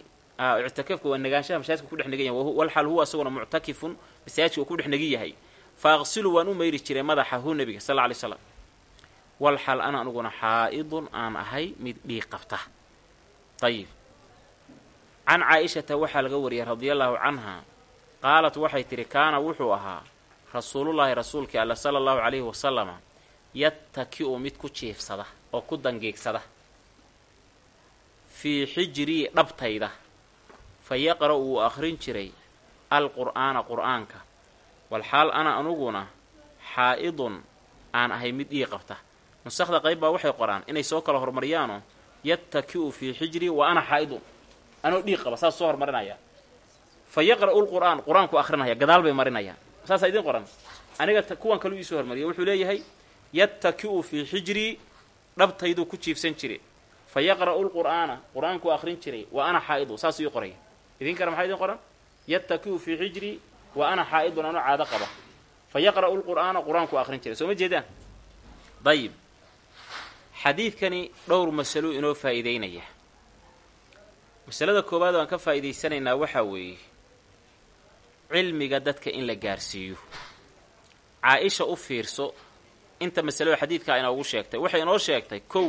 Ictikaafka waa negaanshaha masaajidka ku dhex negan yahay huwa asaguna muctakifun masaajidka ku dhex yahay. Fa aqsilu waan u mayri jiray madaxa hu nebiga sal lla lay slam walxaal ana aniguna xaa'idun aan ahay mid dhiig qabta. Ayib can caa-ishata waxaa laga wariyay radia allaahu canha qaalat waxay tidhi kaana wuxuu ahaa rasuulullaahi rasuulkii alla sala allahu calayhi wasalama yattaki-u mid ku jiifsada oo ku dangeegsada fii xijrii dhabtayda fa yaqra' wuu akhrin jiray alqur'aana qur'aanka walxaal ana anuguna xaa'idun aan ahay mid ii qabta. Nusakda qayb baa waxay qoraan inay soo kala hormariyaanoo yattaki-u fii xijrii wa ana xaa'idun. Anoo dhiig qaba saas soo hormarinaya fa yaqra'u lqur'aan qur'aanku akhrinaya gadaal bay marinayaan saasaa idiin qoran. Aniga kuwan kaluu iisoo hormariya wuxuu leeyahay yattaki-u fii xijrii dhabtayduu ku jiifsan jire. Fa yaqra'u lqur'aana qur'aankuu akhrin jiray wa ana xaa'idu saasuu ii qoraya. Idinkana maxaa idiin qoran? Yattaki-u fii xijrii wa ana xaa'idun anoo caado qaba. Fa yaqra'u lqur'aana qur'aankuu akhrin jiray soo ma jeedaan? Dayib. Xadiidkani dhowr masalo inoo faa'iideynaya. Masalada koowaad oo aan ka faa'iidaysanaynaa waxaa weeye cilmiga dadka in la gaarsiiyo. Caa-isha u fiirso inta masalada xadiidkaa inoogu sheegtay. Waxay inoo sheegtay kow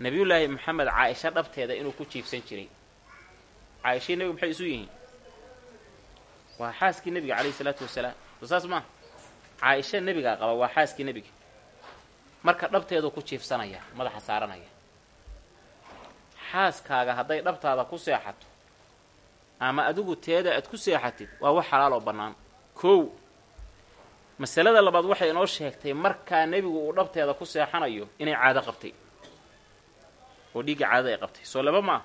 nebiyullaahi maxamed caa-isha dhabteeda inuu ku jiifsan jiray. Caa-ishii nebigu maxay isu yihiin waa xaaskii nebiga calayhi isalaatu wasalaam. Soo saas maa caa-isha nebigaa qaba waa xaaskii nebiga. Marka dhabteeduu ku jiifsanaya madaxa saaranaya. Xaaskaaga hadday dhabtaada ku seexato ama adigu teeda aad ku seexatid waa wax xalaal oo bannaan. Kow masalada labaad waxay inoo sheegtay markaa nebigu uu dhabteeda ku seexanayo inay caado qabtay. Oo dhiigga caadada ay qabtay. Soo laba maa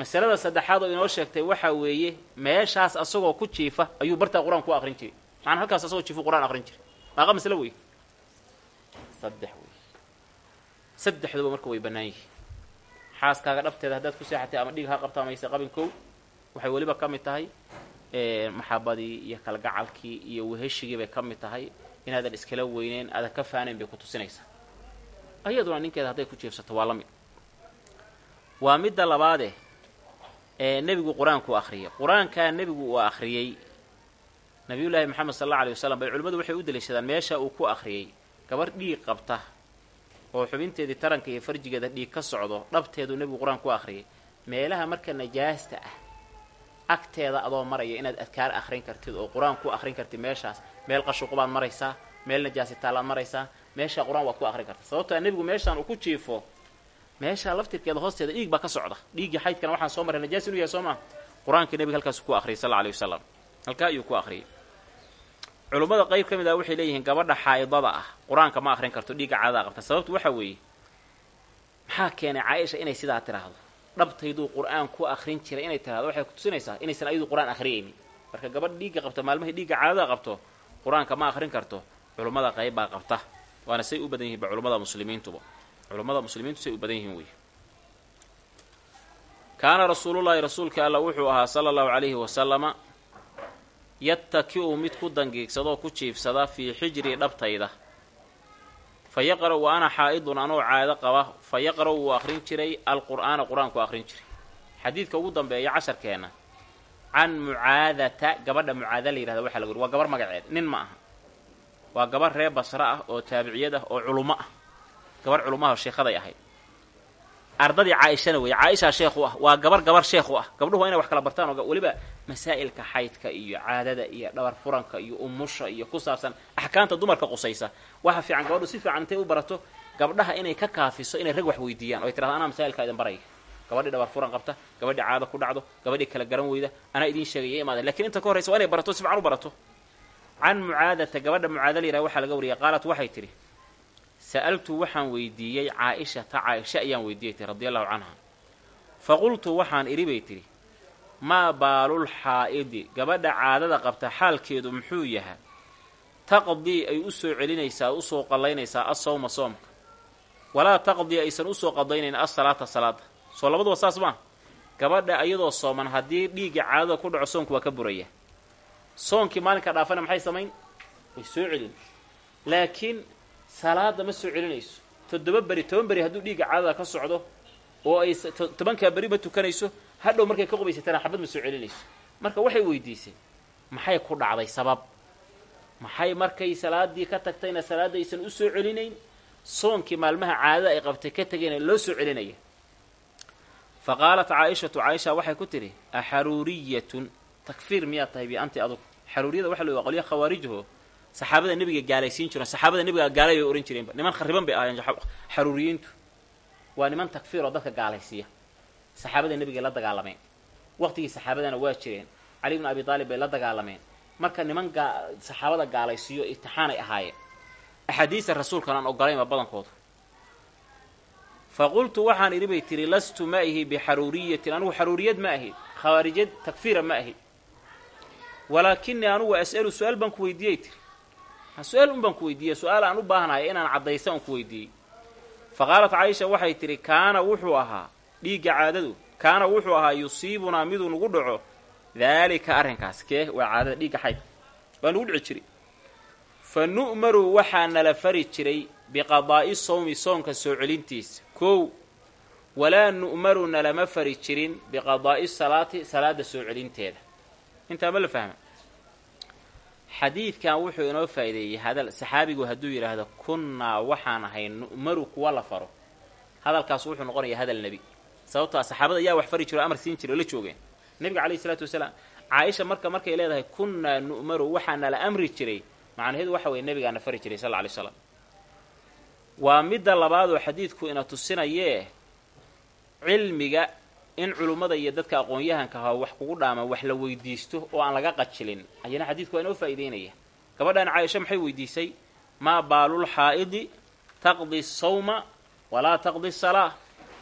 masalada saddexaad oo inoo sheegtay waxaa weeye meeshaas asagoo ku jiifa ayuu bartaa qur'aan ku aqrin jiray. Macnaa halkaas asagoo jiifu qur'aan aqrin jiray. Maaqa masle wey saddex wey saddexduba marka way bannaan yihiin. Xaaskaaga dhabteeda haddaad ku seexatay ama dhiig ha qabta amayse qabin kow waxay weliba ka mid tahay maxabadii iyo kalgacalkii iyo weheshigii bay ka mid tahay. Inaadan iskala weyneyn aadan ka faanayn bay ku tusinaysaa. Ayaduna ninkeeda hadday ku jiifsato waa la mid. Waa midda labaade ee nebigu qur'aanku akhriyay qur'aankaa nebigu uu akhriyey nabiyullaahi maxamed sal alla alay wasalam bay culimmadu waxay u daliishadaan meesha uu ku akhriyey gabar dhiig qabta oo xubinteedii taranka iyo farjigeeda dhiig ka socdo dhabteedu nebigu qur'aan ku akhriyay meelaha marka najaasta ah agteeda adoo maraya inaad adkaar akhrin kartid oo qur'aan ku akhrin kartid meeshaas. Meel qashuqubaad maraysaa meel najaasitaalaad maraysaa meeshaa qur'aan waad ku akhrin karta. Sababtoa nebigu meeshaan uu ku jiifo meeshaa laftirkeeda hoosteeda dhiig baa ka socda. Dhiiggii xaydkana waxaan soo marray najaas inuu yahay soo maa qur'aankii nebiga halkaasu ku akhriyay sal alay wasalam halkaa ayuu ku akhriyay culummada qayb ka mid ah waxay leeyihiin gabadha xaa'idada ah. Qur'aanka ma akhrin karto dhiigga caadadaa qabta. Sababtu waxaa weeye maxaa keenay caaisha inay sidaa tiraahdo dhabtayduu qur'aan ku akhrin jiray inay tirahdo waxay ku tusinaysaa inaysan ayadu qur'aan akhriyaynin marka gabadh dhiigga qabta maalmahay dhiigga caadada qabto qur'aanka ma akhrin karto culummada qayb baa qabta. Waana say u badan yihiin ba culummada muslimiintuba. Culummada muslimiintu say u badan yihiin wey. Kaana rasuulullaahi rasuulka alla wuxuu ahaa sala allahu calayhi wasalama yattaki-u mid ku dangiigsadoo ku jiifsada fii xijrii dhabtayda fa wa ana xaa'idun anoo caado qaba fa yaqra' wuu akhrin jiray alqur'aana qur'aanku akhrin jiray. Xadiidka ugu dambeeya casharkeenna can mucaadata gabadha mucaada la yihahda waxa lagu yiri waa gabar magaceed nin ma aha. Waa gabar reer basre ah oo taabiciyad ah. Oo culummo ah gabar culummaha sheekhaday ahayd ardadii caaishana weeye. Caaishaa sheekh u ah waa gabar gabar sheekh u ah. Gabdhuhu waa inay wax kala bartaan oo weliba masaa'ilka xaydka iyo caadada iyo dhabar furanka iyo umusha iyo ku saabsan axkaamta dumarka qusaysa. Waxa fiican gabadhu si fiican intay u barato gabdhaha inay ka kaafiso inay rag wax weydiiyaan. O ay tirahda anaa masaa'ilkaa idin baraya gabadhii dhabar furan qabta gabadhii caado ku dhacdo gabadhii kala garan weyda anaa idiin sheegaya imaada. Lakiin inta ka horraysa waa inay barato si fiican u barato. Can mucaadata gabadha mucaada la yiraha waxaa laga wariyay qaalat waxay tidhi sa'altu waxaan weydiiyey caa-ishata caaisha ayaan weydiiyey tii radi allahu canha fa qultu waxaan idhi bay tidhi maa baalul xaa'idi gabadha caadada qabta xaalkeedu muxuu yahay taqdii ay u soo celinaysaa u soo qallaynaysaa asawma soomka walaa taqdii aysan u soo qadaynayn asalaata salaada soo labaduba saas maa gabadha iyadoo sooman haddii dhiigga caadada ku dhaco soonku waa ka buraya soonkii maalinka dhaafana maxay samayn way soo celin laakiin salaada ma soo celinayso. toddoba beri toban beri hadduu dhiigga caadada ka socdo oo ay tobankaa beri ma tukanayso hadhow markay ka qubaysatana xabad ma soo celinayso. Marka waxay weydiisay maxay ku dhacday sabab? Maxay markay salaadii ka tagtayna salaadda aysan u soo celinayn? Soonkii maalmaha caadada ay qabtay ka tegayna loo soo celinaya. Fa qaalat caaishatu caaisha waxay ku tidhi axaruuriyatun takfiir miyaad tahay bi anti adug xaruuriyada waxa la qolya khawaarijho saxaabada nebiga gaalaysiin jiren saxaabada nebiga gaalay bay ohan jireenba niman khariban bay ahaayeen xaruuriyiintu. Waa niman takfiir oo dadka gaalaysiiya. Saxaabada nebigay la dagaalameen. Waqtigii saxaabadana waa jireen. Cali bnu abi taalib bay la dagaalameen. Marka niman saxaabada gaalaysiiyo itixaanay ahaayeen. Axaadiista rasuulkan aan ogolaynba badankoodu fa waxaan idhi bay tihi lastu ma ahi bixaruuriyatin anugu xaruuriyad ma ahi khawaarijad takfiira ma ahi. Walaakinii anugu as'alu su'aal baan ku weydiiyey tiri su'aal un baan ku weydiiyey su'aal aan u baahanahay inaan caddaysa un ku weydiiyey. Fa qaalat waxay tidhi kaana wuxuu ahaa dhiigga caadadu kaana wuxuu ahaa yusiibunaa miduu nugu dhaco. Daalika arrinkaas kee waa caadada dhiigga xayd waa nugu dhici jiray. Fa nu'maru waxaa nala fari jiray biqadaa'i sawmi soonka soo celintiisa. Kow walaa nu'maru nalama fari jirin biqadaa'i salaati salaada soo celinteeda. Intaa ma la fahma xadiidkan wuxuu inoo faa'iideeyey hadal. Saxaabigu hadduu yidhaahdo kunnaa waxaan ahay nu'maru kuwa la faro. Hadalkaas wuxuu noqonayaa hadal nebi. Sababto a saxaabada ayaa wax fari jiro amar siin jira la joogeen. Nebiga calayhi isalaatu wasalaam caaisha marka markay leedahay kunnaa nu'maru waxaa nala amri jiray. Macnaheedu waxa weye nebigaana fari jiray sal lay slam waa midda labaadoo xadiidku ina tusinayee cilmiga in culummada iyo dadka aqoon-yahanka ahaa wax kugu dhaaman wax la weydiisto oo aan laga qajilin. Ayana xadiidku waa inoo faa'iideynaya. Gabadhan caaisha maxay weydiisay? Maa baalul xaa'idi taqdi sawma walaa taqdi salaa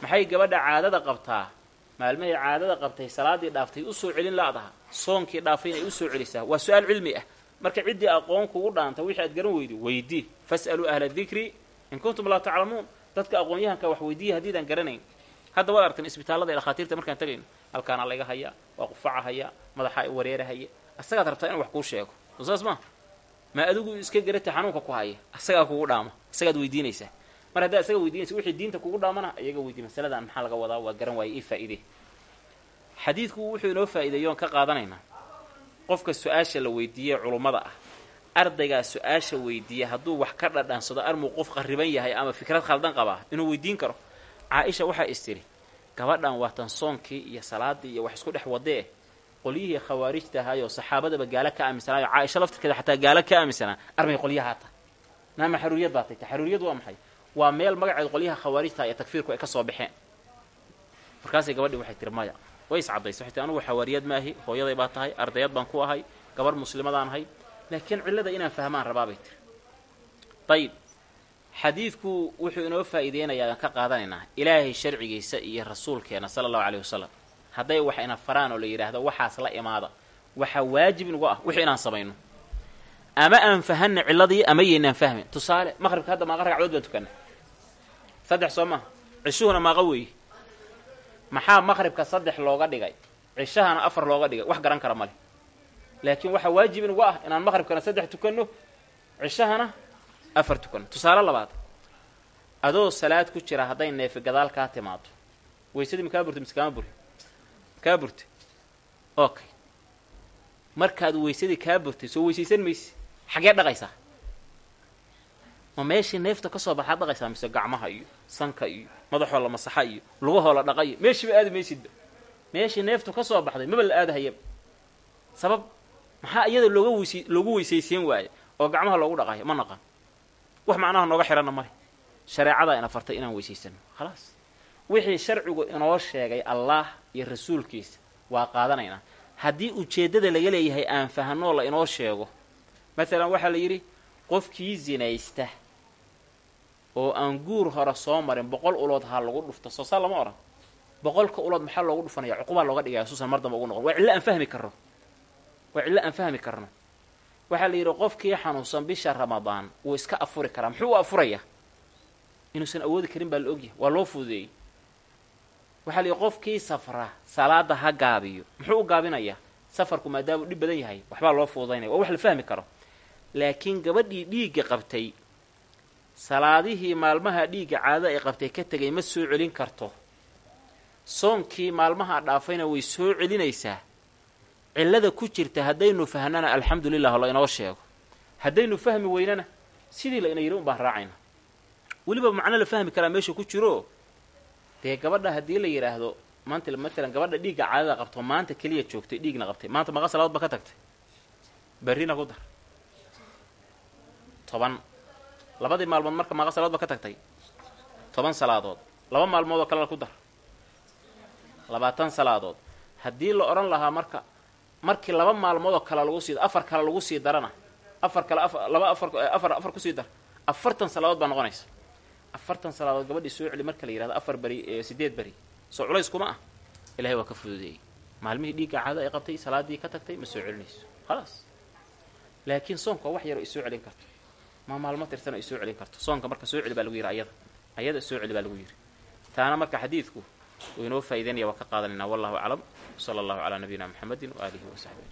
maxay gabadha caadada qabtaa? Maalmahay caadada qabtay salaadii dhaaftay u soo celin la-daha. Soonkii dhaafay inay u soo celisaa. Waa su'aal cilmi ah. Marka ciddii aqoon kugu dhaanta wixii aad garan weydi weydii fas'aluu ahla dikri in kuntum laa taclamuun. Dadka aqoon-yahanka wax weydiiya haddiidaan garanayn hadda waad arkan isbitaallada ee dhakhaatiirta markaan tagayno halkaana layga hayaa waa qufaca hayaa wareera haya. Asagaad rabtaa inuu wax kuu sheego. Soo saas maa ma adigu iska garata xanuunka ku haya asagaa kugu dhaama? Asagaad weydiinaysaa mar haddaa isaga weydiinaysa wixii diinta kugu dhaamana iyaga weydiy masaladan maxaa laga wadaa? Waa garan waaye ii faa'iide. Xadiidku wuxuu inoo faa'iideeyoon ka qaadanaynaa qofka su'aasha la weydiiyey culummada ah. Ardaygaa su'aasha weydiiya hadduu wax ka dhadhansado armuu qof qariban yahay ama fikrad khaldan qabaa inuu weydiin karo caa-isha waxaa is tidhi gabadhan waatan soonkii iyo salaadii iyo wax isku dhex wadee qolyihii khawaarijta ahaayoo saxaabadaba gaalo ka aaminsanaayo caaisha laftirkeeda xataa gaalo ka aaminsanaa armay qolyahaa tahay naama xaruuriyad baa waa maxay? Waa meel magaceed qolyaha khawaarijta iyo takfiirku ay ka soo baxeen. Markaasay gabadhii waxay tiri way iscadaysa waxay tii anugu maahi hooyaday baa tahay ardayad baan ku ahay gabarh muslimadaan ahay. Laakiin cillada inaan fahmaan rabaabay tiri xadiidku wuxuu inoo faa'iideynayaa aan ka qaadanaynaa ilaahay sharcigiisa iyo rasuulkeena sala allahu caleyhi wasalam hadday wax ina faraan oo la yidhaahdo waxaas la imaada. Waxaa waajib inugu ah wix inaan samayno. Ama aan fahanna cilladii ama yaynaan fahmin. Tusaale maqribka hadda maaqa ragcadood baan tukana saddex soo maha cishuhuna maaqa weeye maxaa maqribka saddex looga dhigay? Cishahana afar looga dhigay. Wax garan kara male laakiin waxaa waajib inugu ah inaan maqribkana saddex tukanno cishahana afar tukanno tusaale labaad adoo salaad ku jira hadday neefi gadaal kaa timaado weysadii makaa burta mise kaama buri kaa burta okay markaad weysadii kaa burtay soo weysaysan mayse xagee dhaqaysaa? Ma meeshii neefta ka soo baxaad dhaqaysaa? Mise gacmaha iyo sanka iyo madaxoo la masaxa iyo lugahoo la dhaqa iyo meeshiiba aadi maysidba meeshii neeftu ka soo baxday maba la aadahayaba sabab maxaa iyada looga weysi loogu weysaysiin waaye? Oo gacmaha loogu dhaqayo ma naqan wax macnaha nooga xihanna male shareecadaa ina fartay inaan weysaysano khalaas. Wixii sharcigu inoo sheegay allaah iyo rasuulkiisa waa qaadanaynaa haddii ujeeddada laga leeyahay aan fahanoo la inoo sheego masalan waxaa la yidhi qofkii zinaysta oo aan guur hore soo marin boqol ulood ha lagu dhufto. Soo saa lama odhan boqolka ulood maxaa loogu dhufanaya cuqubaa looga dhigaya suusan mar damba ugu noqon. Waa cillo aan fahmi karno waa cillo aan fahmi karno waxaa la yidhi qofkii xanuunsan bisha ramadaan wuu iska afuri karaa. Muxuu u afurayaa inuusan awoodi karin baa la ogyahay waa loo fududeeyey. Waxaa la yidhi qofkii safra salaada ha gaabiyo. Muxuu u gaabinayaa? Safarku maadaamuu dhib badan yahay waxbaa loo fududaynaya waa wax la fahmi karo. Laakiin gabadhii dhiigga qabtay salaadihii maalmaha dhiigga caadada ay qabtay ka tegay ma soo celin karto. Soonkii maalmaha dhaafayna way soo celinaysaa cillada ku jirta haddaynu fahnana alxamdu lilah la inoo sheego. Haddaynu fahmi weynana sidii la ina yidhi un baan raacayna. Weliba macno la fahmi karaa meesha ku jiro? Dee gabadha haddii la yidhaahdo maanta maalan gabadha dhiigga caadada qabto maanta keliya joogtay dhiigna qabtay maanta maqa saladood ba ka tagtay. Berrina ku dar. Toban. Labadii maalmood marka maqa saladood ba ka tagtay. Toban salaadood. Laba maalmood oo kalena ku dar. Labaatan salaadood. Haddii la odhan lahaa marka markii laba maalmood oo kale lagu sii afar kale lagu sii darana. Afar kale laba afar afar ku sii dar. Afartan salaadood baa noqonaysa. Afartan salaadood gabadhii soo celi marka la yidhahdo afar beri sideed beri. Soo culays kuma ah. Ilahay waa ka fududeeyey. Maalmihii dhiigga caado ay qabtay salaadii ka tagtay ma soo celinayso. Khalaas. Laakiin soonka wax yaroo isoo celin karto. Ma maalmo tirsan oo isoo celin karto. Soonka marka soo celi baa lagu yidhi ayada. Ayada soo celi baa lagu yidhi taana marka xadiidku uu inoo faa'idaynaya waa ka qaadanayna wallahu aclam sala allahu calaa nabiyina muxamedin waaalihi wasaxbi